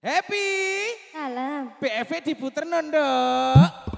Happy. Salam. BFV diputer nduk.